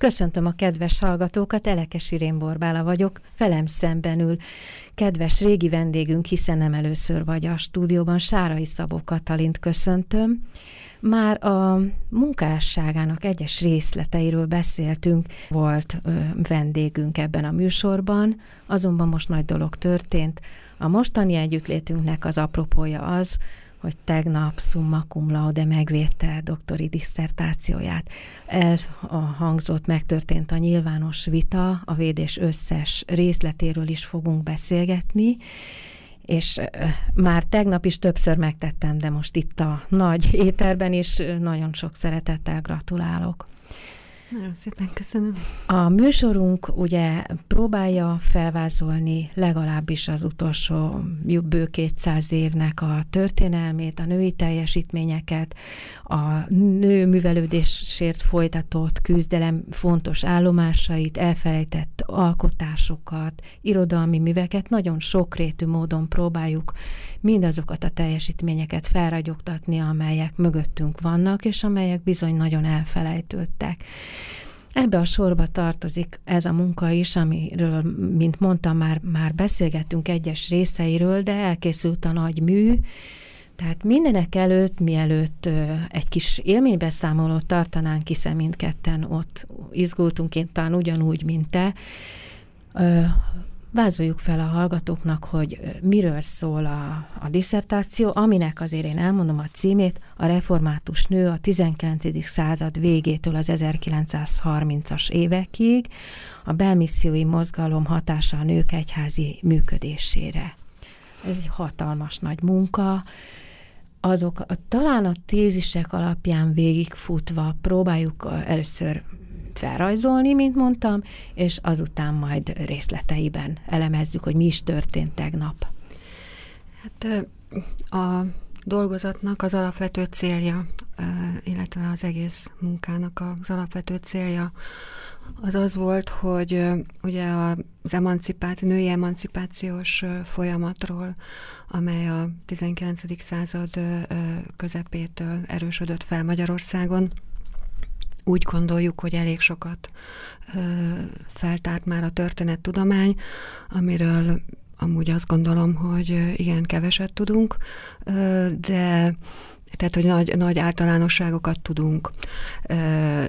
Köszöntöm a kedves hallgatókat, Elekes Irén Borbála vagyok, velem szemben ül kedves régi vendégünk, hiszen nem először vagy a stúdióban, Sárai Szabó Katalint köszöntöm. Már a munkásságának egyes részleteiről beszéltünk, volt ö, vendégünk ebben a műsorban, azonban most nagy dolog történt. A mostani együttlétünknek az apropója az, hogy tegnap summa cum laude megvédte doktori diszertációját. Elhangzott, megtörtént a nyilvános vita, a védés összes részletéről is fogunk beszélgetni, és már tegnap is többször megtettem, de most itt a nagy éterben is nagyon sok szeretettel gratulálok. Nagyon szépen köszönöm. A műsorunk ugye próbálja felvázolni legalábbis az utolsó bő 200 évnek a történelmét, a női teljesítményeket, a nő művelődésért folytatott küzdelem fontos állomásait, elfelejtett alkotásokat, irodalmi műveket, nagyon sokrétű módon próbáljuk mindazokat a teljesítményeket felragyogtatni, amelyek mögöttünk vannak, és amelyek bizony nagyon elfelejtődtek. Ebbe a sorba tartozik ez a munka is, amiről, mint mondtam, már, már beszélgettünk egyes részeiről, de elkészült a nagy mű, tehát mindenek előtt, mielőtt egy kis élménybeszámolót tartanánk, hiszen mindketten ott izgultunk, én talán ugyanúgy, mint te, Vázoljuk fel a hallgatóknak, hogy miről szól a, a diszertáció, aminek azért én elmondom a címét, a református nő a 19. század végétől az 1930-as évekig, a belmissziói mozgalom hatása a nők egyházi működésére. Ez egy hatalmas nagy munka, azok talán a tézisek alapján végigfutva próbáljuk először felrajzolni, mint mondtam, és azután majd részleteiben elemezzük, hogy mi is történt tegnap. Hát a dolgozatnak az alapvető célja, illetve az egész munkának az alapvető célja az az volt, hogy ugye az emancipáció, női emancipációs folyamatról, amely a 19. század közepétől erősödött fel Magyarországon, úgy gondoljuk, hogy elég sokat ö, feltárt már a történettudomány, amiről amúgy azt gondolom, hogy igen, keveset tudunk, ö, de tehát, hogy nagy, nagy általánosságokat tudunk,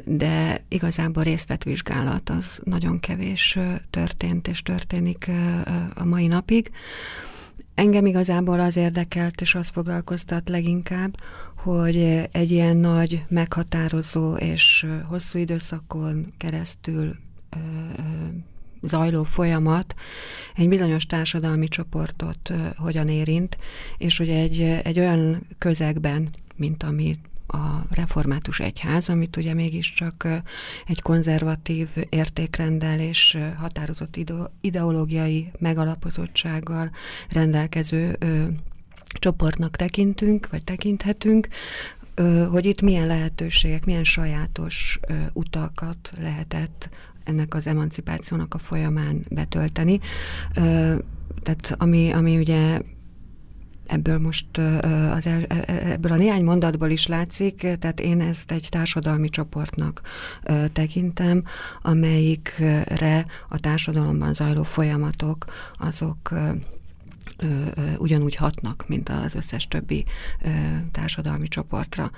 de igazából részlet vizsgálat az nagyon kevés történt és történik a mai napig. Engem igazából az érdekelt, és az foglalkoztat leginkább, hogy egy ilyen nagy, meghatározó és hosszú időszakon keresztül zajló folyamat egy bizonyos társadalmi csoportot hogyan érint, és hogy egy, egy olyan közegben, mint ami a református egyház, amit ugye mégiscsak egy konzervatív értékrendel és határozott ideológiai megalapozottsággal rendelkező csoportnak tekintünk, vagy tekinthetünk, hogy itt milyen lehetőségek, milyen sajátos utakat lehetett ennek az emancipációnak a folyamán betölteni. Tehát ami, ami ugye ebből most az e, e, ebből a néhány mondatból is látszik, tehát én ezt egy társadalmi csoportnak tekintem, amelyikre a társadalomban zajló folyamatok azok ugyanúgy hatnak, mint az összes többi társadalmi csoportra.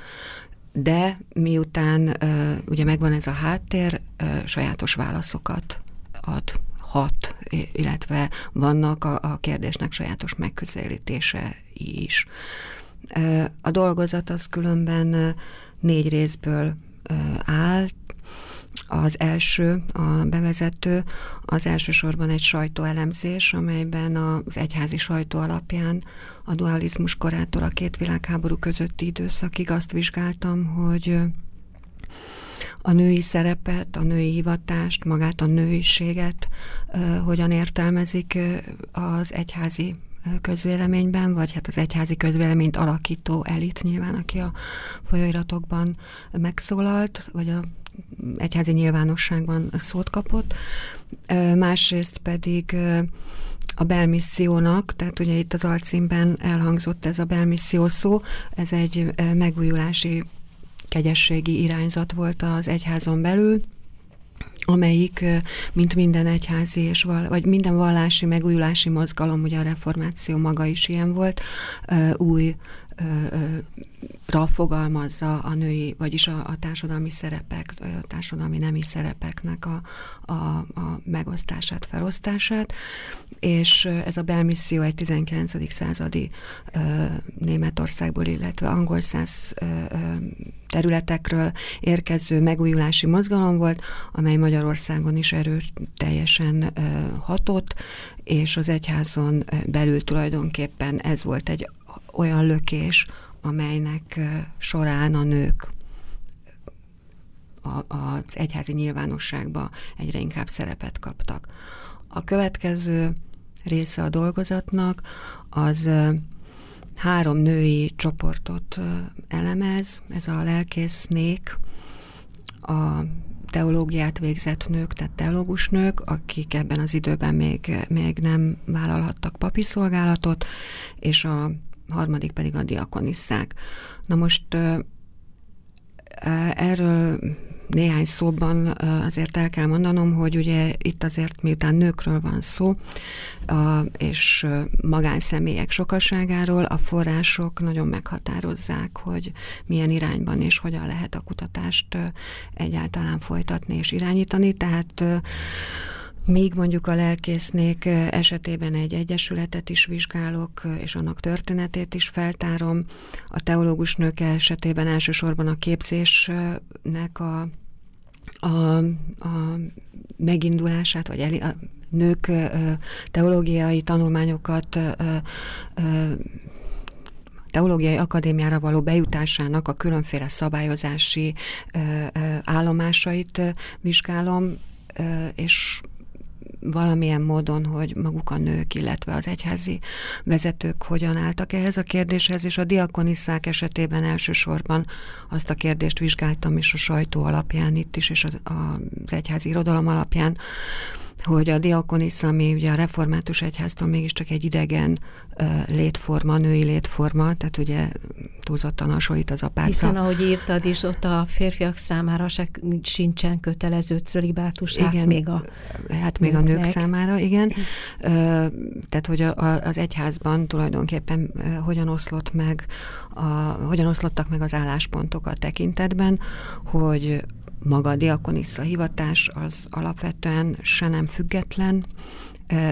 De miután ugye megvan ez a háttér, sajátos válaszokat ad hat, illetve vannak a, a kérdésnek sajátos megközelítése is. A dolgozat az különben négy részből áll, az első, a bevezető, az elsősorban egy sajtóelemzés, amelyben az egyházi sajtó alapján a dualizmus korától a két világháború közötti időszakig azt vizsgáltam, hogy a női szerepet, a női hivatást, magát a nőiséget hogyan értelmezik az egyházi közvéleményben, vagy hát az egyházi közvéleményt alakító elit nyilván, aki a folyóiratokban megszólalt, vagy a egyházi nyilvánosságban szót kapott. Másrészt pedig a belmissziónak, tehát ugye itt az alcímben elhangzott ez a belmisszió szó, ez egy megújulási kegyességi irányzat volt az egyházon belül, amelyik, mint minden egyházi és val, vagy minden vallási megújulási mozgalom, ugye a reformáció maga is ilyen volt, új ra fogalmazza a női, vagyis a, a társadalmi szerepek, a társadalmi nemi szerepeknek a, a, a megosztását, felosztását, és ez a belmisszió egy 19. századi ö, Németországból, illetve angol száz ö, területekről érkező megújulási mozgalom volt, amely Magyarországon is erőteljesen hatott, és az egyházon belül tulajdonképpen ez volt egy olyan lökés, amelynek során a nők az egyházi nyilvánosságba egyre inkább szerepet kaptak. A következő része a dolgozatnak az három női csoportot elemez, ez a lelkésznék, a teológiát végzett nők, tehát teológus nők, akik ebben az időben még, még nem vállalhattak papi szolgálatot, és a harmadik pedig a diakonisszák. Na most erről néhány szóban azért el kell mondanom, hogy ugye itt azért miután nőkről van szó, és magánszemélyek sokaságáról, a források nagyon meghatározzák, hogy milyen irányban és hogyan lehet a kutatást egyáltalán folytatni és irányítani. Tehát Míg mondjuk a lelkésznék esetében egy egyesületet is vizsgálok, és annak történetét is feltárom. A teológus nők esetében elsősorban a képzésnek a, a, a megindulását, vagy el, a nők teológiai tanulmányokat teológiai akadémiára való bejutásának a különféle szabályozási állomásait vizsgálom, és valamilyen módon, hogy maguk a nők, illetve az egyházi vezetők hogyan álltak ehhez a kérdéshez, és a diakonisszák esetében elsősorban azt a kérdést vizsgáltam is a sajtó alapján itt is, és az, az egyházi irodalom alapján, hogy a diakonisza, ami ugye a református egyháztól mégiscsak egy idegen létforma, női létforma, tehát ugye túlzottan hasonlít az apáca. Hiszen ahogy írtad is, ott a férfiak számára se sincsen kötelező cölibátus, igen, még a Hát még nőknek. a nők számára, igen. Tehát, hogy a, a, az egyházban tulajdonképpen hogyan oszlott meg, a, hogyan oszlottak meg az álláspontok a tekintetben, hogy maga a diakonissa hivatás az alapvetően se nem független,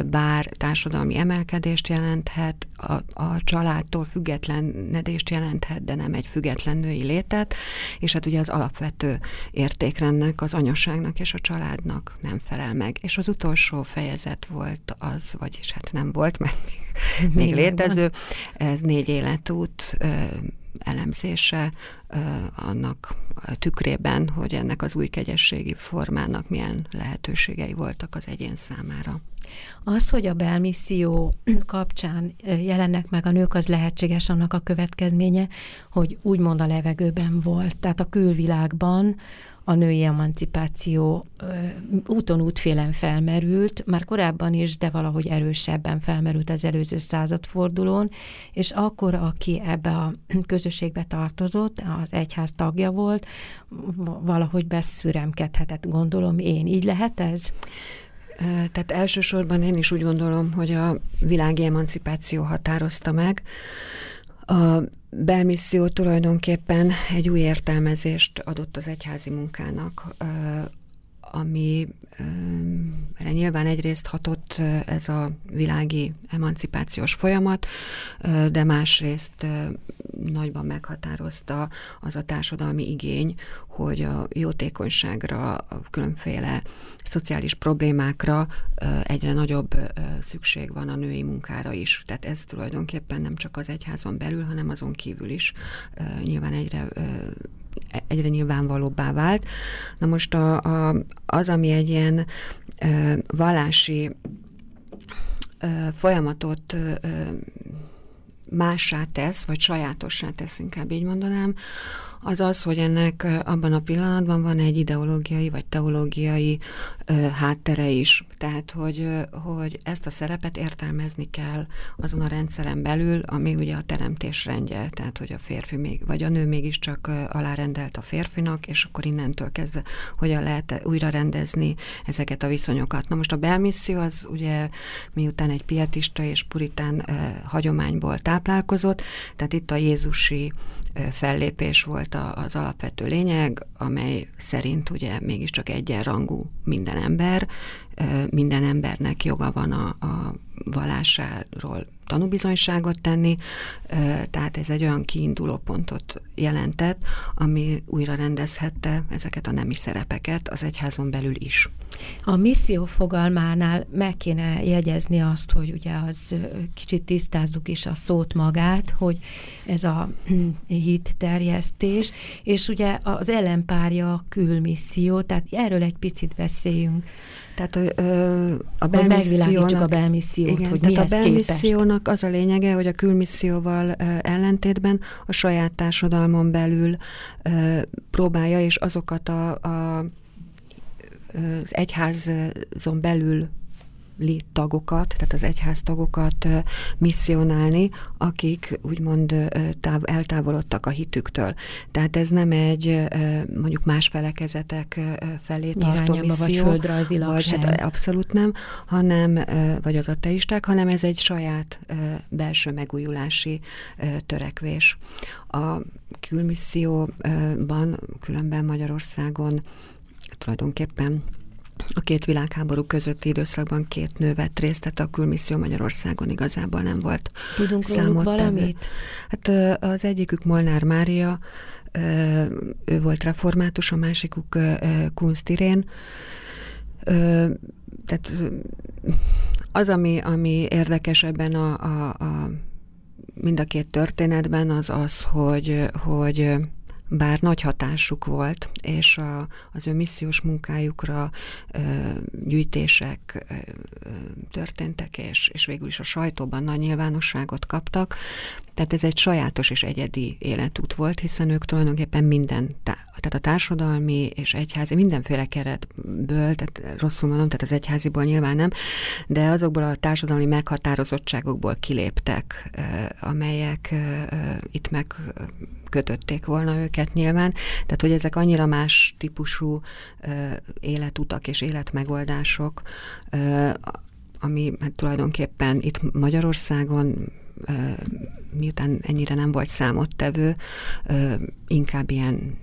bár társadalmi emelkedést jelenthet, a, a családtól függetlenedést jelenthet, de nem egy független női létet, és hát ugye az alapvető értékrendnek, az anyaságnak és a családnak nem felel meg. És az utolsó fejezet volt az, vagyis hát nem volt, mert még, még létező, ez négy életút, elemzése annak tükrében, hogy ennek az új kegyességi formának milyen lehetőségei voltak az egyén számára. Az, hogy a belmisszió kapcsán jelennek meg a nők, az lehetséges annak a következménye, hogy úgymond a levegőben volt. Tehát a külvilágban a női emancipáció úton útfélen felmerült, már korábban is, de valahogy erősebben felmerült az előző századfordulón, és akkor, aki ebbe a közösségbe tartozott, az egyház tagja volt, valahogy beszüremkedhetett, gondolom én. Így lehet ez? Tehát elsősorban én is úgy gondolom, hogy a világi emancipáció határozta meg. A belmisszió tulajdonképpen egy új értelmezést adott az egyházi munkának, ami erre nyilván egyrészt hatott ez a világi emancipációs folyamat, de másrészt nagyban meghatározta az a társadalmi igény, hogy a jótékonyságra, a különféle szociális problémákra egyre nagyobb szükség van a női munkára is. Tehát ez tulajdonképpen nem csak az egyházon belül, hanem azon kívül is nyilván egyre egyre nyilvánvalóbbá vált. Na most a, a, az, ami egy ilyen ö, vallási ö, folyamatot ö, mássá tesz, vagy sajátossá tesz, inkább így mondanám, az az, hogy ennek abban a pillanatban van egy ideológiai vagy teológiai háttere is. Tehát, hogy, hogy ezt a szerepet értelmezni kell azon a rendszeren belül, ami ugye a teremtés rendje, tehát, hogy a férfi még, vagy a nő mégiscsak alárendelt a férfinak, és akkor innentől kezdve hogyan lehet újra rendezni ezeket a viszonyokat. Na most a belmisszió az ugye miután egy pietista és puritán ö, hagyományból táplálkozott, tehát itt a Jézusi fellépés volt az alapvető lényeg, amely szerint ugye mégiscsak egyenrangú minden ember, minden embernek joga van a, a vallásáról tanúbizonyságot tenni, tehát ez egy olyan kiinduló pontot jelentett, ami újra rendezhette ezeket a nemi szerepeket az egyházon belül is. A misszió fogalmánál meg kéne jegyezni azt, hogy ugye az kicsit tisztázzuk is a szót magát, hogy ez a hit terjesztés, és ugye az ellenpárja a külmisszió, tehát erről egy picit beszéljünk. Tehát ö, a belmissziónak, a belmissziót, igen, hogy tehát a belmissziónak az a lényege, hogy a külmisszióval ö, ellentétben a saját társadalmon belül ö, próbálja, és azokat a, a, az egyházon belül tagokat, tehát az egyház tagokat misszionálni, akik úgymond táv, eltávolodtak a hitüktől. Tehát ez nem egy mondjuk más felekezetek felé tartó misszió. Vagy földrajzilag vagy, sem. Hát abszolút nem, hanem, vagy az ateisták, hanem ez egy saját belső megújulási törekvés. A külmisszióban, különben Magyarországon tulajdonképpen a két világháború közötti időszakban két nő vett részt, tehát a külmisszió Magyarországon igazából nem volt Tudunk számot valamit? Hát az egyikük Molnár Mária, ő volt református, a másikuk Kunst Irén. Tehát az, ami, ami érdekes ebben a, a, a mind a két történetben, az az, hogy, hogy bár nagy hatásuk volt, és a, az ő missziós munkájukra ö, gyűjtések ö, történtek, és, és végül is a sajtóban nagy nyilvánosságot kaptak. Tehát ez egy sajátos és egyedi életút volt, hiszen ők tulajdonképpen minden, tehát a társadalmi és egyházi, mindenféle keretből, tehát rosszul mondom, tehát az egyháziból nyilván nem, de azokból a társadalmi meghatározottságokból kiléptek, amelyek itt meg kötötték volna őket nyilván. Tehát, hogy ezek annyira más típusú életutak és életmegoldások, ami hát tulajdonképpen itt Magyarországon miután ennyire nem volt számottevő, inkább ilyen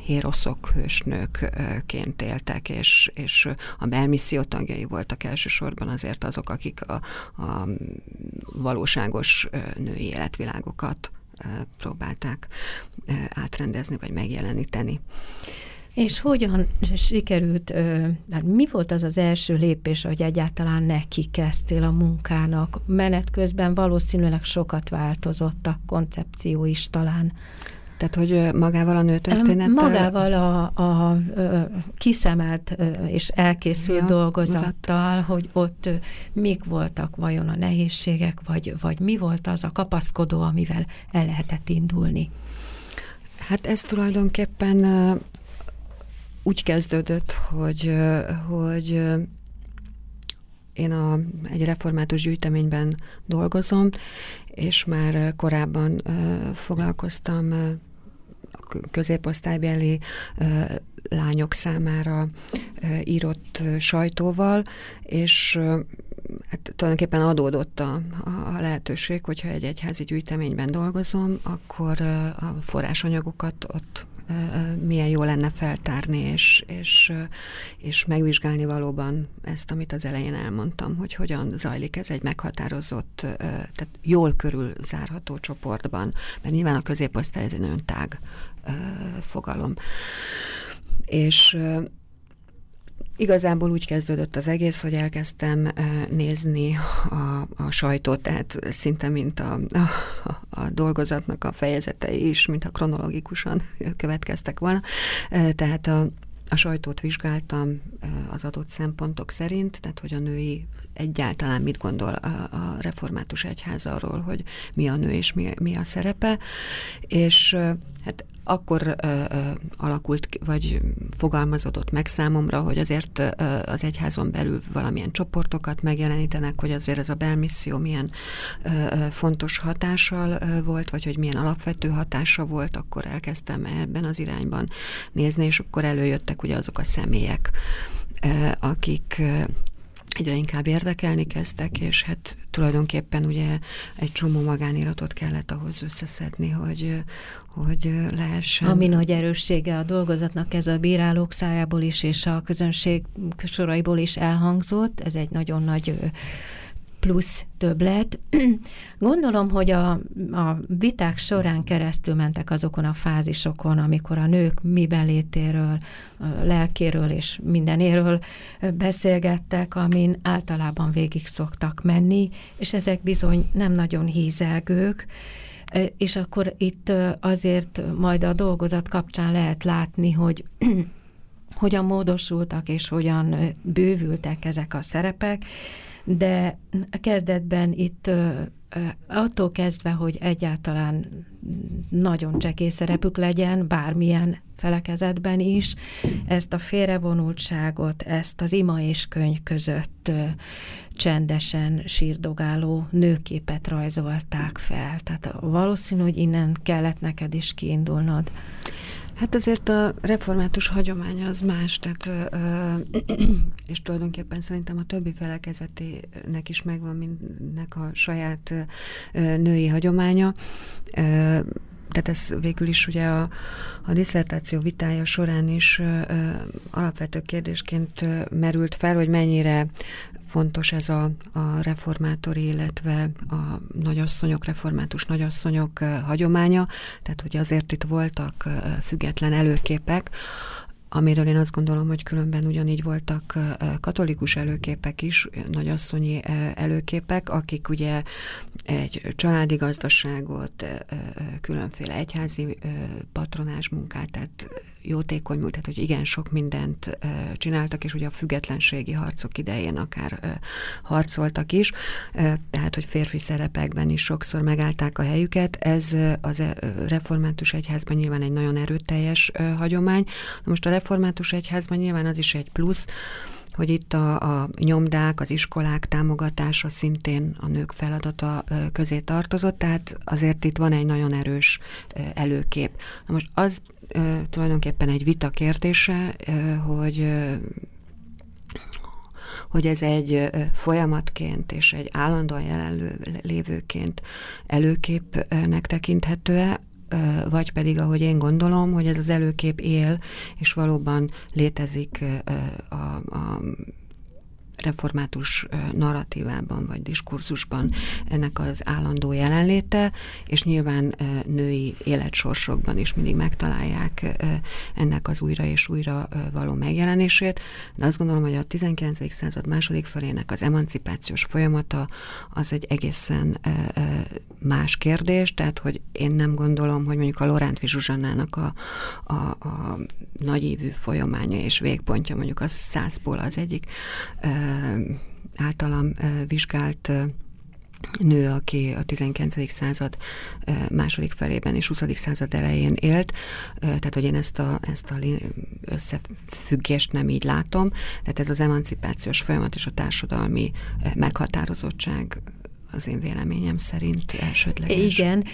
héroszok, hősnőkként éltek, és, és a belmisszió tagjai voltak elsősorban azért azok, akik a, a valóságos női életvilágokat próbálták átrendezni vagy megjeleníteni. És hogyan sikerült, hát mi volt az az első lépés, hogy egyáltalán neki kezdtél a munkának? Menet közben valószínűleg sokat változott a koncepció is talán. Tehát, hogy magával a nőtörténettel? Magával a, a, a kiszemelt és elkészült ja, dolgozattal, mutat. hogy ott mik voltak vajon a nehézségek, vagy, vagy mi volt az a kapaszkodó, amivel el lehetett indulni? Hát ez tulajdonképpen úgy kezdődött, hogy, hogy én a, egy református gyűjteményben dolgozom, és már korábban foglalkoztam középosztálybeli lányok számára írott sajtóval, és hát tulajdonképpen adódott a, a lehetőség, hogyha egy egyházi gyűjteményben dolgozom, akkor a forrásanyagokat ott milyen jó lenne feltárni, és, és, és megvizsgálni valóban ezt, amit az elején elmondtam, hogy hogyan zajlik ez egy meghatározott, tehát jól körül zárható csoportban, mert nyilván a középosztály ez egy nagyon tág fogalom. És Igazából úgy kezdődött az egész, hogy elkezdtem nézni a, a sajtót, tehát szinte mint a, a, a dolgozatnak a fejezetei is, mintha kronológikusan következtek volna. Tehát a, a sajtót vizsgáltam az adott szempontok szerint, tehát hogy a női egyáltalán mit gondol a, a református egyház arról, hogy mi a nő és mi, mi a szerepe, és hát akkor ö, ö, alakult, vagy fogalmazódott meg számomra, hogy azért ö, az egyházon belül valamilyen csoportokat megjelenítenek, hogy azért ez a belmisszió milyen ö, fontos hatással ö, volt, vagy hogy milyen alapvető hatása volt, akkor elkezdtem ebben az irányban nézni, és akkor előjöttek ugye azok a személyek, ö, akik ö, egyre inkább érdekelni kezdtek, és hát tulajdonképpen ugye egy csomó magániratot kellett ahhoz összeszedni, hogy, hogy lehessen. Ami nagy erőssége a dolgozatnak, ez a bírálók szájából is, és a közönség soraiból is elhangzott, ez egy nagyon nagy plusz többlet. Gondolom, hogy a, a viták során keresztül mentek azokon a fázisokon, amikor a nők miben létéről, lelkéről és mindenéről beszélgettek, amin általában végig szoktak menni, és ezek bizony nem nagyon hízelgők, és akkor itt azért majd a dolgozat kapcsán lehet látni, hogy hogyan módosultak és hogyan bővültek ezek a szerepek, de kezdetben itt attól kezdve, hogy egyáltalán nagyon csekély szerepük legyen, bármilyen felekezetben is, ezt a félrevonultságot, ezt az ima és könyv között csendesen sírdogáló nőképet rajzolták fel. Tehát valószínű, hogy innen kellett neked is kiindulnod. Hát azért a református hagyomány az más, tehát, és tulajdonképpen szerintem a többi felekezetének is megvan mindnek a saját női hagyománya. Tehát ez végül is ugye a, a diszertáció vitája során is ö, alapvető kérdésként ö, merült fel, hogy mennyire fontos ez a, a reformátori, illetve a nagyasszonyok, református nagyasszonyok hagyománya, tehát hogy azért itt voltak független előképek, amiről én azt gondolom, hogy különben ugyanígy voltak katolikus előképek is, nagyasszonyi előképek, akik ugye egy családi gazdaságot, különféle egyházi patronás munkát, tehát jótékony múlt, tehát hogy igen sok mindent csináltak, és ugye a függetlenségi harcok idején akár harcoltak is, tehát hogy férfi szerepekben is sokszor megállták a helyüket. Ez az református egyházban nyilván egy nagyon erőteljes hagyomány. Most a református egyházban nyilván az is egy plusz, hogy itt a, a nyomdák, az iskolák támogatása szintén a nők feladata közé tartozott, tehát azért itt van egy nagyon erős előkép. Na most az tulajdonképpen egy vita kérdése, hogy hogy ez egy folyamatként és egy állandóan jelenlévőként előképnek tekinthető-e, vagy pedig, ahogy én gondolom, hogy ez az előkép él, és valóban létezik a, a református narratívában vagy diskurzusban ennek az állandó jelenléte, és nyilván női életsorsokban is mindig megtalálják ennek az újra és újra való megjelenését. De azt gondolom, hogy a 19. század második felének az emancipációs folyamata az egy egészen más kérdés, tehát hogy én nem gondolom, hogy mondjuk a Lorántfi Zsuzsannának a, a, a nagyívű folyamánya és végpontja mondjuk a százból az egyik általam vizsgált nő, aki a 19. század második felében és 20. század elején élt, tehát hogy én ezt a, ezt a összefüggést nem így látom, tehát ez az emancipációs folyamat és a társadalmi meghatározottság az én véleményem szerint elsődleges. Igen,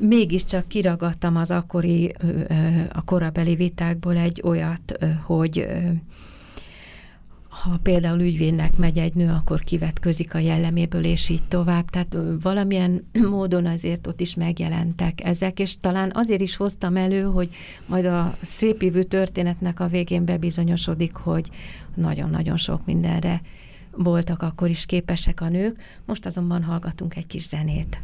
mégiscsak kiragadtam az akkori, a korabeli vitákból egy olyat, hogy ha például ügyvédnek megy egy nő, akkor kivetközik a jelleméből, és így tovább. Tehát valamilyen módon azért ott is megjelentek ezek, és talán azért is hoztam elő, hogy majd a szépívű történetnek a végén bebizonyosodik, hogy nagyon-nagyon sok mindenre voltak akkor is képesek a nők. Most azonban hallgatunk egy kis zenét.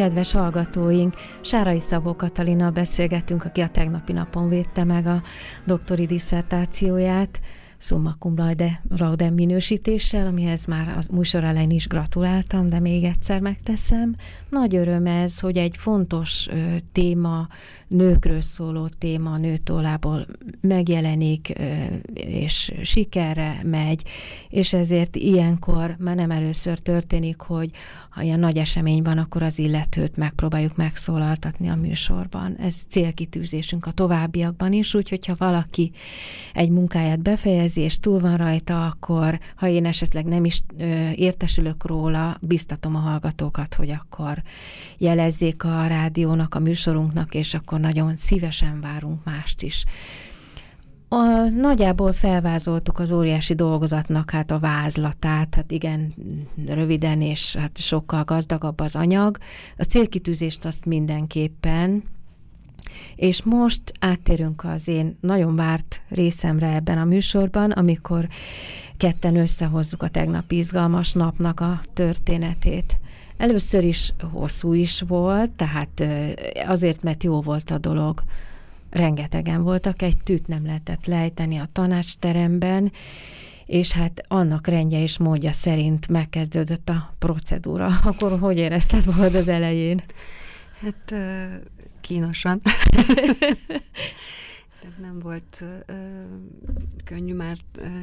Kedves hallgatóink! Sárai Szabó Katalina beszélgetünk, aki a tegnapi napon védte meg a doktori diszertációját summa cum laude, laude minősítéssel, amihez már az műsor elején is gratuláltam, de még egyszer megteszem. Nagy öröm ez, hogy egy fontos ö, téma, nőkről szóló téma nőtólából megjelenik, ö, és sikerre megy, és ezért ilyenkor már nem először történik, hogy ha ilyen nagy esemény van, akkor az illetőt megpróbáljuk megszólaltatni a műsorban. Ez célkitűzésünk a továbbiakban is, úgyhogy ha valaki egy munkáját befejezi, és túl van rajta, akkor ha én esetleg nem is értesülök róla, biztatom a hallgatókat, hogy akkor jelezzék a rádiónak, a műsorunknak, és akkor nagyon szívesen várunk mást is. A, nagyjából felvázoltuk az óriási dolgozatnak hát a vázlatát, hát igen, röviden és hát sokkal gazdagabb az anyag. A célkitűzést azt mindenképpen, és most áttérünk az én nagyon várt részemre ebben a műsorban, amikor ketten összehozzuk a tegnapi izgalmas napnak a történetét. Először is hosszú is volt, tehát azért, mert jó volt a dolog rengetegen voltak, egy tűt nem lehetett lejteni a tanácsteremben, és hát annak rendje és módja szerint megkezdődött a procedúra. Akkor hogy érezted volt az elején? Hát kínosan. Tehát nem volt ö, könnyű már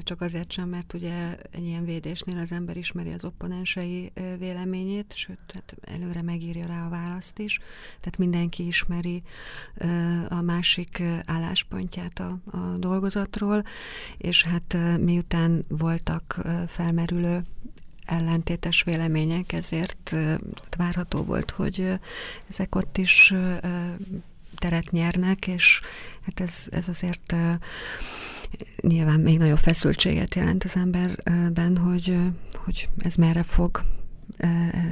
csak azért sem, mert ugye egy ilyen védésnél az ember ismeri az opponensei véleményét, sőt, hát előre megírja rá a választ is. Tehát mindenki ismeri ö, a másik álláspontját a, a dolgozatról, és hát miután voltak felmerülő ellentétes vélemények, ezért várható volt, hogy ezek ott is teret nyernek, és hát ez, ez azért nyilván még nagyobb feszültséget jelent az emberben, hogy, hogy ez merre fog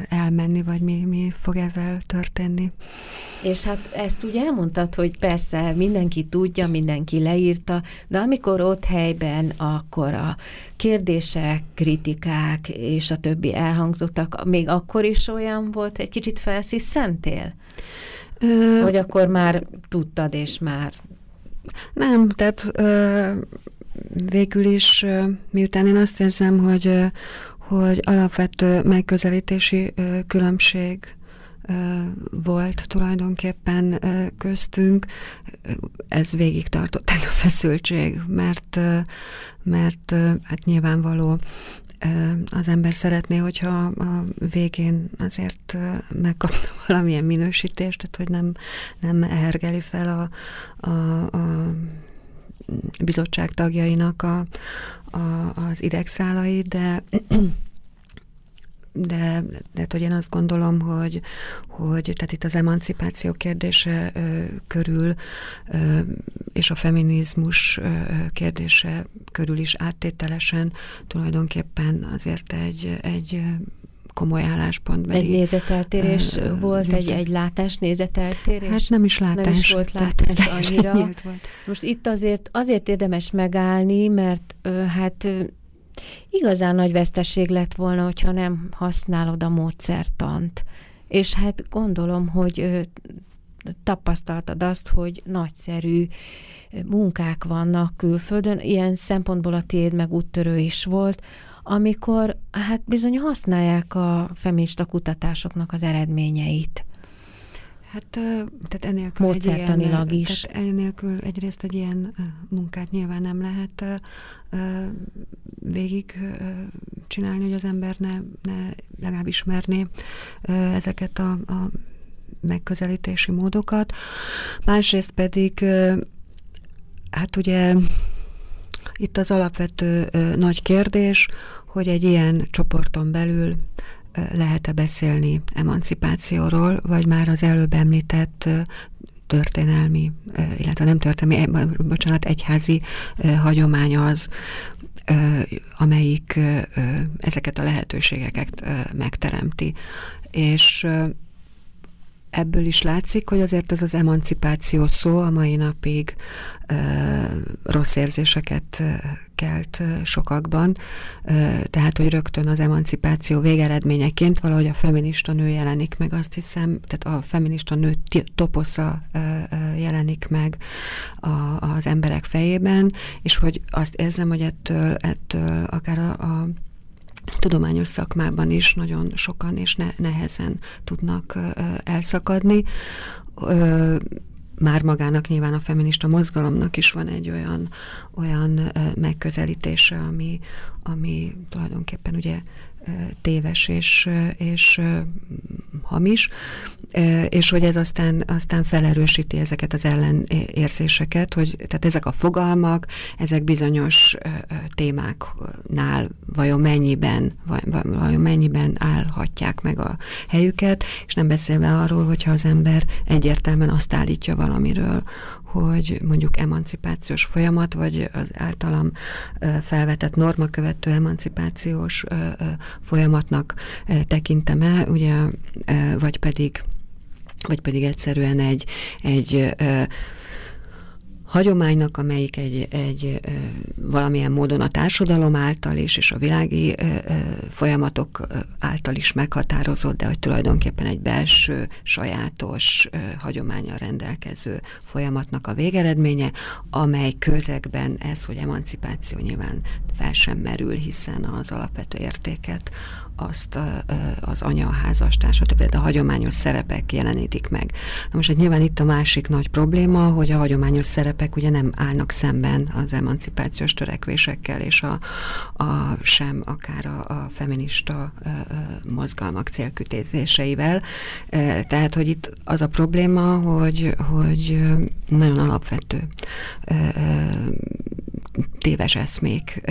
elmenni, vagy mi, mi fog ezzel történni. És hát ezt ugye elmondtad, hogy persze mindenki tudja, mindenki leírta, de amikor ott helyben, akkor a kérdések, kritikák és a többi elhangzottak, még akkor is olyan volt, egy kicsit felsziszentél? Ö... Vagy akkor már tudtad, és már... Nem, tehát ö, végül is, miután én azt érzem, hogy, hogy alapvető megközelítési különbség volt tulajdonképpen köztünk, ez végig tartott ez a feszültség, mert, mert hát nyilvánvaló az ember szeretné, hogyha a végén azért megkapna valamilyen minősítést, tehát hogy nem, nem hergeli fel a, a, a bizottság tagjainak a, a, az idegszálai, de de, de hogy én azt gondolom, hogy, hogy tehát itt az emancipáció kérdése ö, körül ö, és a feminizmus ö, kérdése körül is áttételesen tulajdonképpen azért egy, egy komoly álláspontban. Egy nézeteltérés uh, volt, egy, egy látás nézeteltérés? Hát nem is látás. Nem is volt látás annyira. Volt. Most itt azért, azért érdemes megállni, mert uh, hát uh, igazán nagy veszteség lett volna, hogyha nem használod a módszertant. És hát gondolom, hogy uh, tapasztaltad azt, hogy nagyszerű munkák vannak külföldön, ilyen szempontból a tiéd meg úttörő is volt, amikor hát bizony használják a feminista kutatásoknak az eredményeit. Hát, tehát enélkül egy ilyen, is. Tehát enélkül egyrészt egy ilyen munkát nyilván nem lehet végig csinálni, hogy az ember ne, ne legalább ismerné ezeket a, a megközelítési módokat. Másrészt pedig, hát ugye itt az alapvető nagy kérdés, hogy egy ilyen csoporton belül lehet-e beszélni emancipációról, vagy már az előbb említett történelmi, illetve nem történelmi, eh, bocsánat, egyházi hagyomány az, amelyik ezeket a lehetőségeket megteremti. És ebből is látszik, hogy azért ez az emancipáció szó a mai napig rossz érzéseket kelt sokakban, tehát, hogy rögtön az emancipáció végeredményeként valahogy a feminista nő jelenik meg, azt hiszem, tehát a feminista nő toposza jelenik meg az emberek fejében, és hogy azt érzem, hogy ettől, ettől akár a, a tudományos szakmában is nagyon sokan és ne, nehezen tudnak elszakadni. Már magának nyilván a feminista mozgalomnak is van egy olyan, olyan megközelítése, ami, ami tulajdonképpen ugye téves és, és hamis, és hogy ez aztán, aztán felerősíti ezeket az ellenérzéseket, hogy tehát ezek a fogalmak, ezek bizonyos témáknál vajon mennyiben, vajon mennyiben állhatják meg a helyüket, és nem beszélve arról, hogyha az ember egyértelműen azt állítja valamiről, hogy mondjuk emancipációs folyamat, vagy az általam felvetett normakövető emancipációs folyamatnak tekintem-e, ugye, vagy pedig vagy pedig egyszerűen egy, egy hagyománynak, amelyik egy, egy valamilyen módon a társadalom által is, és a világi folyamatok által is meghatározott, de hogy tulajdonképpen egy belső, sajátos hagyományal rendelkező folyamatnak a végeredménye, amely közegben ez, hogy emancipáció nyilván fel sem merül, hiszen az alapvető értéket azt az anya, a házastárs, a hagyományos szerepek jelenítik meg. Na most hát nyilván itt a másik nagy probléma, hogy a hagyományos szerepek ugye nem állnak szemben az emancipációs törekvésekkel, és a, a sem akár a, a feminista mozgalmak célkütézéseivel. Tehát, hogy itt az a probléma, hogy, hogy nagyon alapvető téves eszmék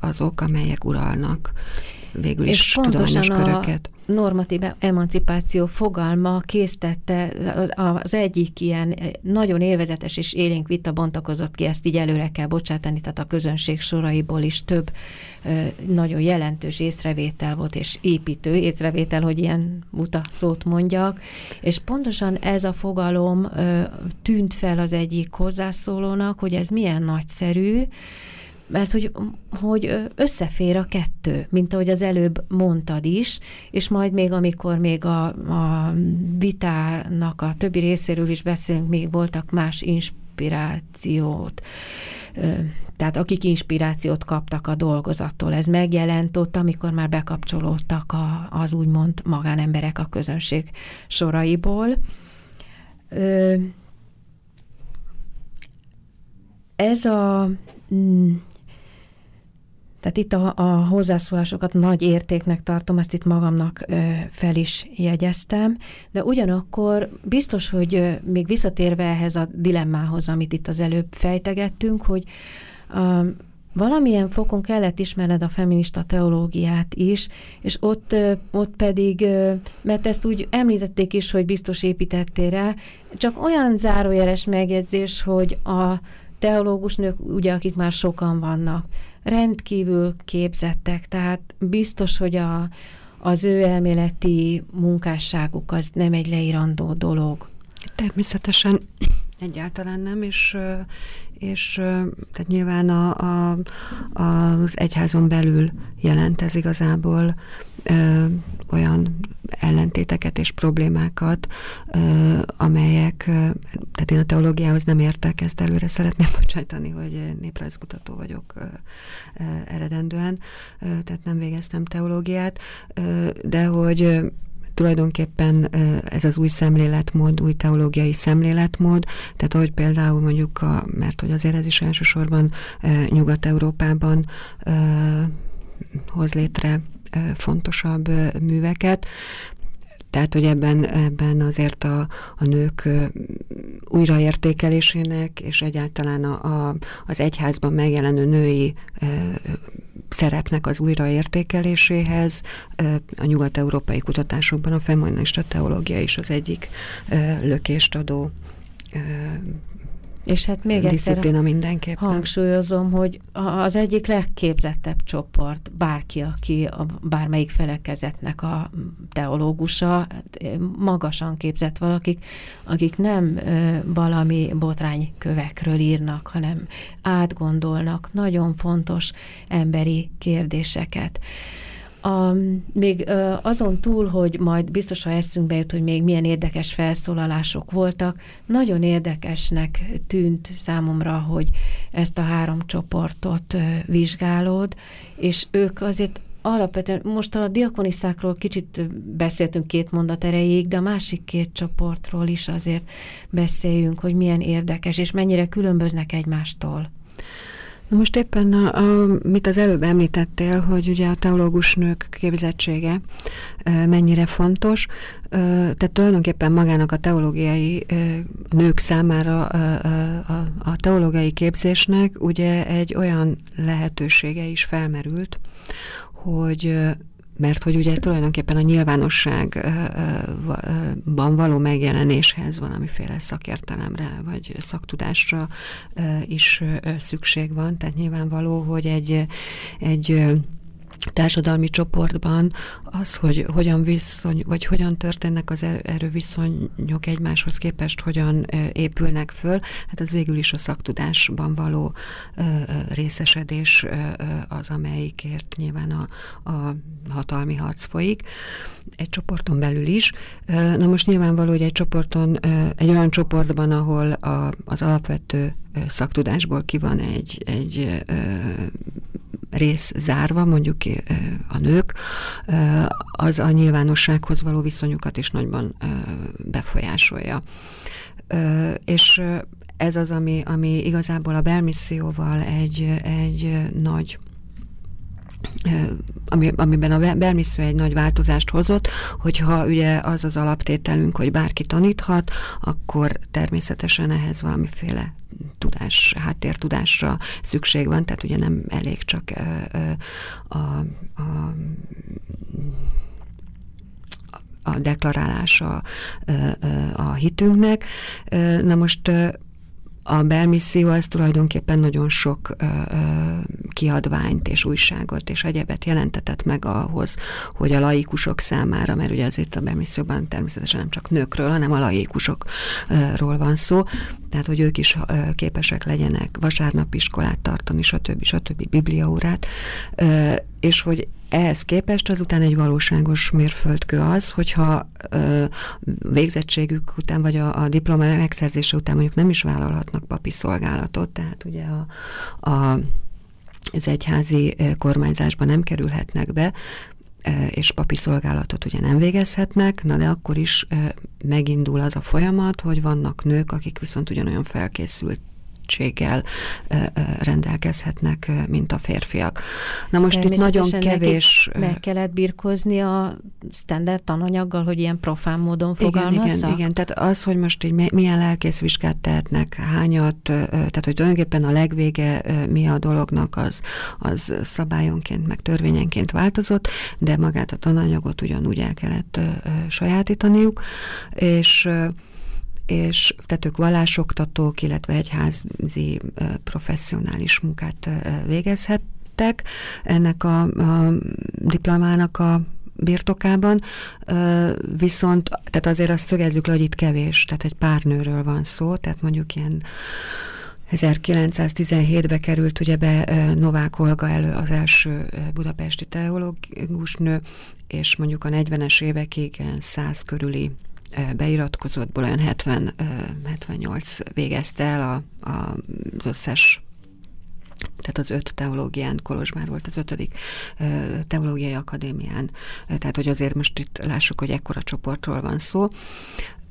azok, amelyek uralnak végül is és tudományos köröket. A normatív emancipáció fogalma késztette az egyik ilyen nagyon élvezetes és élénk vita bontakozott ki, ezt így előre kell bocsátani, tehát a közönség soraiból is több nagyon jelentős észrevétel volt, és építő észrevétel, hogy ilyen muta szót mondjak, és pontosan ez a fogalom tűnt fel az egyik hozzászólónak, hogy ez milyen nagyszerű, mert hogy, hogy összefér a kettő, mint ahogy az előbb mondtad is, és majd még amikor még a, a vitának a többi részéről is beszélünk, még voltak más inspirációt, tehát akik inspirációt kaptak a dolgozattól. Ez megjelent ott, amikor már bekapcsolódtak a, az úgymond magánemberek a közönség soraiból. Ez a mm, tehát itt a, a hozzászólásokat nagy értéknek tartom, ezt itt magamnak ö, fel is jegyeztem, de ugyanakkor biztos, hogy ö, még visszatérve ehhez a dilemmához, amit itt az előbb fejtegettünk, hogy ö, valamilyen fokon kellett ismerned a feminista teológiát is, és ott, ott pedig, mert ezt úgy említették is, hogy biztos építettél rá, csak olyan zárójeles megjegyzés, hogy a teológus nők, ugye, akik már sokan vannak, rendkívül képzettek, tehát biztos, hogy a, az ő elméleti munkásságuk az nem egy leírandó dolog. Természetesen egyáltalán nem, és, és tehát nyilván a, a, az egyházon belül jelent ez igazából ö, olyan ellentéteket és problémákat, amelyek, tehát én a teológiához nem értek, ezt előre szeretném bocsájtani, hogy néprajzkutató vagyok eredendően, tehát nem végeztem teológiát, de hogy tulajdonképpen ez az új szemléletmód, új teológiai szemléletmód, tehát ahogy például mondjuk, a, mert hogy azért ez is elsősorban Nyugat-Európában hoz létre fontosabb műveket, tehát, hogy ebben, ebben azért a, a nők újraértékelésének, és egyáltalán a, a, az egyházban megjelenő női e, szerepnek az újraértékeléséhez e, a nyugat-európai kutatásokban a feminista teológia is az egyik e, lökést adó és hát még disziplina mindenképpen. hangsúlyozom, hogy az egyik legképzettebb csoport, bárki, aki a bármelyik felekezetnek a teológusa, magasan képzett valakik, akik nem valami botránykövekről írnak, hanem átgondolnak nagyon fontos emberi kérdéseket. A, még azon túl, hogy majd biztos, ha eszünkbe jut, hogy még milyen érdekes felszólalások voltak, nagyon érdekesnek tűnt számomra, hogy ezt a három csoportot vizsgálod, és ők azért alapvetően, most a diakoniszákról kicsit beszéltünk két mondat erejéig, de a másik két csoportról is azért beszéljünk, hogy milyen érdekes, és mennyire különböznek egymástól. Na most éppen, a, a, mit az előbb említettél, hogy ugye a teológus nők képzettsége mennyire fontos, tehát tulajdonképpen magának a teológiai nők számára a, a teológiai képzésnek ugye egy olyan lehetősége is felmerült, hogy mert hogy ugye tulajdonképpen a nyilvánosságban való megjelenéshez valamiféle szakértelemre vagy szaktudásra is szükség van, tehát nyilvánvaló, hogy egy, egy társadalmi csoportban az, hogy hogyan viszony, vagy hogyan történnek az er-, erőviszonyok egymáshoz képest, hogyan épülnek föl, hát az végül is a szaktudásban való részesedés az, amelyikért nyilván a, a hatalmi harc folyik, egy csoporton belül is. Na most nyilvánvaló, hogy egy csoporton, egy olyan csoportban, ahol a, az alapvető szaktudásból ki van egy, egy rész zárva, mondjuk a nők, az a nyilvánossághoz való viszonyukat is nagyban befolyásolja. És ez az, ami, ami igazából a belmisszióval egy, egy nagy ami, amiben a belmisszió egy nagy változást hozott, hogyha ugye az az alaptételünk, hogy bárki taníthat, akkor természetesen ehhez valamiféle tudás, háttértudásra szükség van, tehát ugye nem elég csak a, a a deklarálása a hitünknek. Na most a belmisszió az tulajdonképpen nagyon sok ö, kiadványt és újságot és egyebet jelentetett meg ahhoz, hogy a laikusok számára, mert ugye azért a belmisszióban természetesen nem csak nőkről, hanem a laikusokról van szó, tehát hogy ők is ö, képesek legyenek vasárnapiskolát tartani, stb. stb. bibliaórát, ö, és hogy ehhez képest azután egy valóságos mérföldkő az, hogyha ö, végzettségük után, vagy a, a diploma megszerzése után mondjuk nem is vállalhatnak papi szolgálatot, tehát ugye a, a az egyházi kormányzásba nem kerülhetnek be, és papi szolgálatot ugye nem végezhetnek, na de akkor is megindul az a folyamat, hogy vannak nők, akik viszont ugyanolyan felkészült tehetséggel rendelkezhetnek, mint a férfiak. Na most itt nagyon kevés... Meg kellett birkozni a standard tananyaggal, hogy ilyen profán módon fogalmazzak? Igen, igen, igen. Tehát az, hogy most így milyen lelkészvizsgát tehetnek, hányat, tehát hogy tulajdonképpen a legvége mi a dolognak, az, az szabályonként, meg törvényenként változott, de magát a tananyagot ugyanúgy el kellett sajátítaniuk, és és tehát ők vallásoktatók, illetve egyházi professzionális munkát végezhettek ennek a, a diplomának a birtokában, viszont, tehát azért azt szögezzük le, hogy itt kevés, tehát egy pár nőről van szó, tehát mondjuk ilyen 1917-be került ugye be Novák Olga elő az első budapesti teológus nő, és mondjuk a 40-es évekig 100 körüli beiratkozottból olyan 70, 78 végezte el a, a, az összes tehát az öt teológián, Kolozsvár volt az ötödik teológiai akadémián, tehát hogy azért most itt lássuk, hogy ekkora csoportról van szó.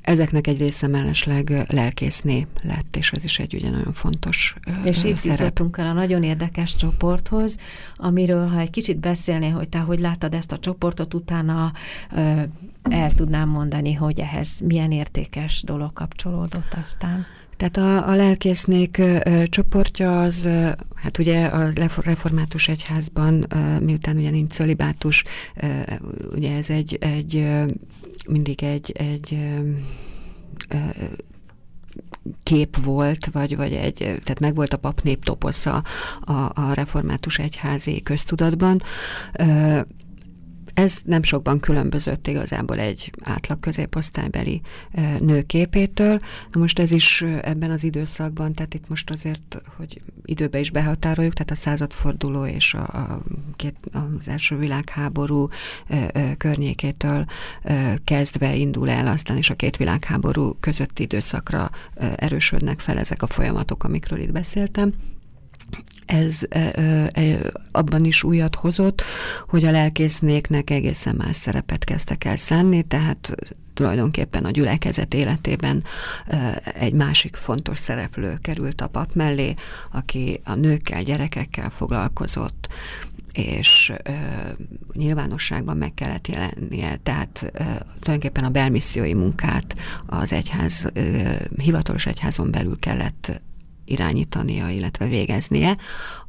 Ezeknek egy része mellesleg lelkészné lett, és ez is egy ugye nagyon fontos És itt jutottunk el a nagyon érdekes csoporthoz, amiről, ha egy kicsit beszélnél, hogy te hogy láttad ezt a csoportot, utána el tudnám mondani, hogy ehhez milyen értékes dolog kapcsolódott aztán. Tehát a, a lelkésznék ö, csoportja az, ö, hát ugye a református egyházban, ö, miután ugye nincs szolibátus, ö, ugye ez egy, egy ö, mindig egy, egy ö, ö, kép volt, vagy, vagy egy, tehát meg volt a papnép toposza a, a református egyházi köztudatban. Ez nem sokban különbözött igazából egy átlag középosztálybeli nő képétől. Na most ez is ebben az időszakban, tehát itt most azért, hogy időbe is behatároljuk, tehát a századforduló és a, a két, az első világháború környékétől kezdve indul el, aztán is a két világháború közötti időszakra erősödnek fel ezek a folyamatok, amikről itt beszéltem ez abban is újat hozott, hogy a lelkésznéknek egészen más szerepet kezdtek el szánni, tehát tulajdonképpen a gyülekezet életében egy másik fontos szereplő került a pap mellé, aki a nőkkel, gyerekekkel foglalkozott, és ö, nyilvánosságban meg kellett jelennie, tehát ö, tulajdonképpen a belmissziói munkát az egyház, ö, hivatalos egyházon belül kellett irányítania, illetve végeznie,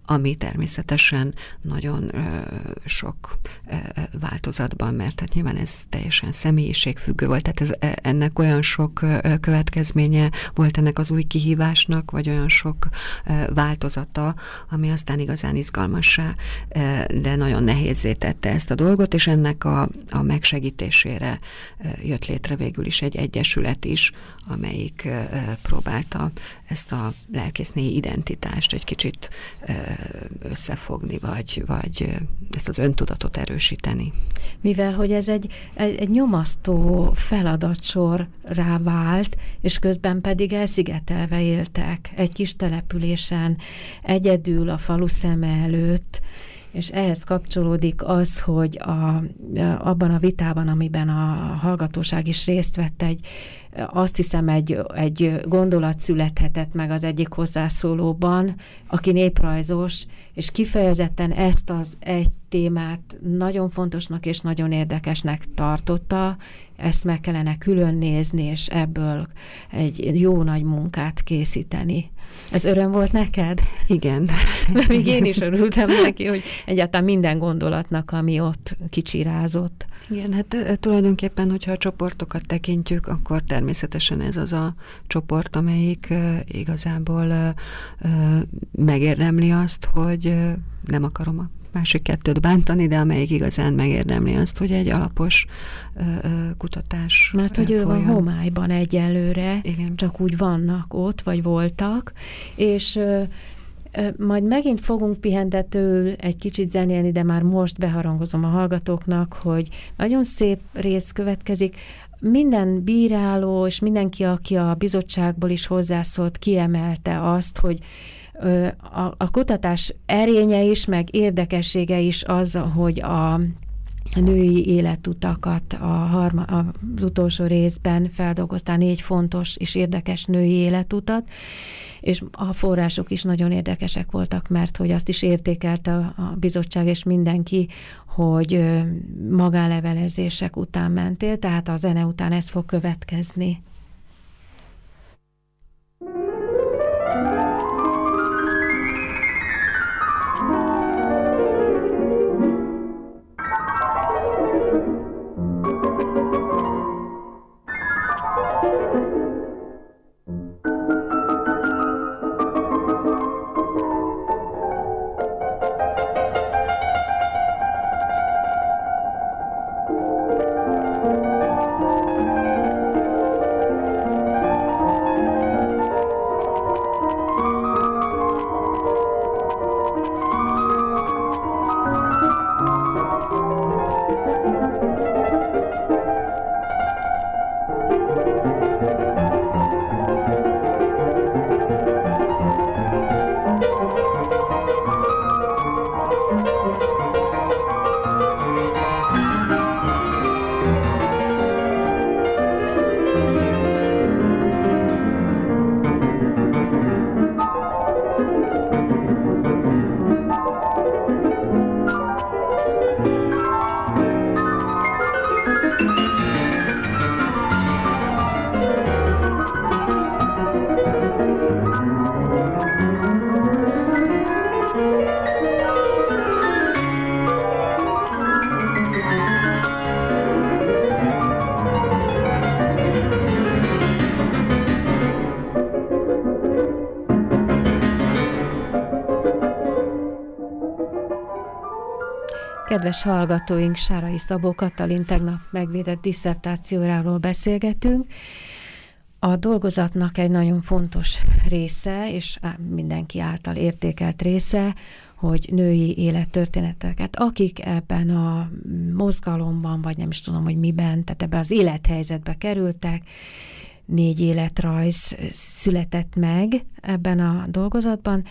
ami természetesen nagyon ö, sok ö, változatban, mert hát nyilván ez teljesen személyiségfüggő volt, tehát ez, e, ennek olyan sok ö, következménye volt ennek az új kihívásnak, vagy olyan sok ö, változata, ami aztán igazán izgalmassá, ö, de nagyon nehézé tette ezt a dolgot, és ennek a, a megsegítésére ö, jött létre végül is egy egyesület is, amelyik ö, próbálta ezt a lelkésznéi identitást egy kicsit ö, összefogni, vagy, vagy ezt az öntudatot erősíteni. Mivel, hogy ez egy, egy, egy nyomasztó feladatsor rá vált, és közben pedig elszigetelve éltek egy kis településen, egyedül a falu szeme előtt, és ehhez kapcsolódik az, hogy a, abban a vitában, amiben a hallgatóság is részt vett, egy, azt hiszem egy, egy gondolat születhetett meg az egyik hozzászólóban, aki néprajzos, és kifejezetten ezt az egy témát nagyon fontosnak és nagyon érdekesnek tartotta, ezt meg kellene külön nézni, és ebből egy jó nagy munkát készíteni. Ez öröm volt neked? Igen. Még én is örültem neki, hogy egyáltalán minden gondolatnak, ami ott kicsirázott. Igen, hát tulajdonképpen, hogyha a csoportokat tekintjük, akkor természetesen ez az a csoport, amelyik igazából megérdemli azt, hogy nem akarom a másik kettőt bántani, de amelyik igazán megérdemli azt, hogy egy alapos ö, kutatás Mert hogy ő van homályban egyelőre, Igen. csak úgy vannak ott, vagy voltak, és ö, majd megint fogunk pihentetőül egy kicsit zenélni, de már most beharangozom a hallgatóknak, hogy nagyon szép rész következik. Minden bíráló és mindenki, aki a bizottságból is hozzászólt, kiemelte azt, hogy a, a kutatás erénye is, meg érdekessége is az, hogy a női életutakat a harma, az utolsó részben feldolgoztál négy fontos és érdekes női életutat, és a források is nagyon érdekesek voltak, mert hogy azt is értékelte a bizottság és mindenki, hogy magánlevelezések után mentél, tehát a zene után ez fog következni. Kedves hallgatóink, Sárai Szabó Katalin tegnap megvédett diszertációráról beszélgetünk. A dolgozatnak egy nagyon fontos része, és mindenki által értékelt része, hogy női élettörténeteket, akik ebben a mozgalomban, vagy nem is tudom, hogy miben, tehát ebben az élethelyzetbe kerültek, négy életrajz született meg ebben a dolgozatban,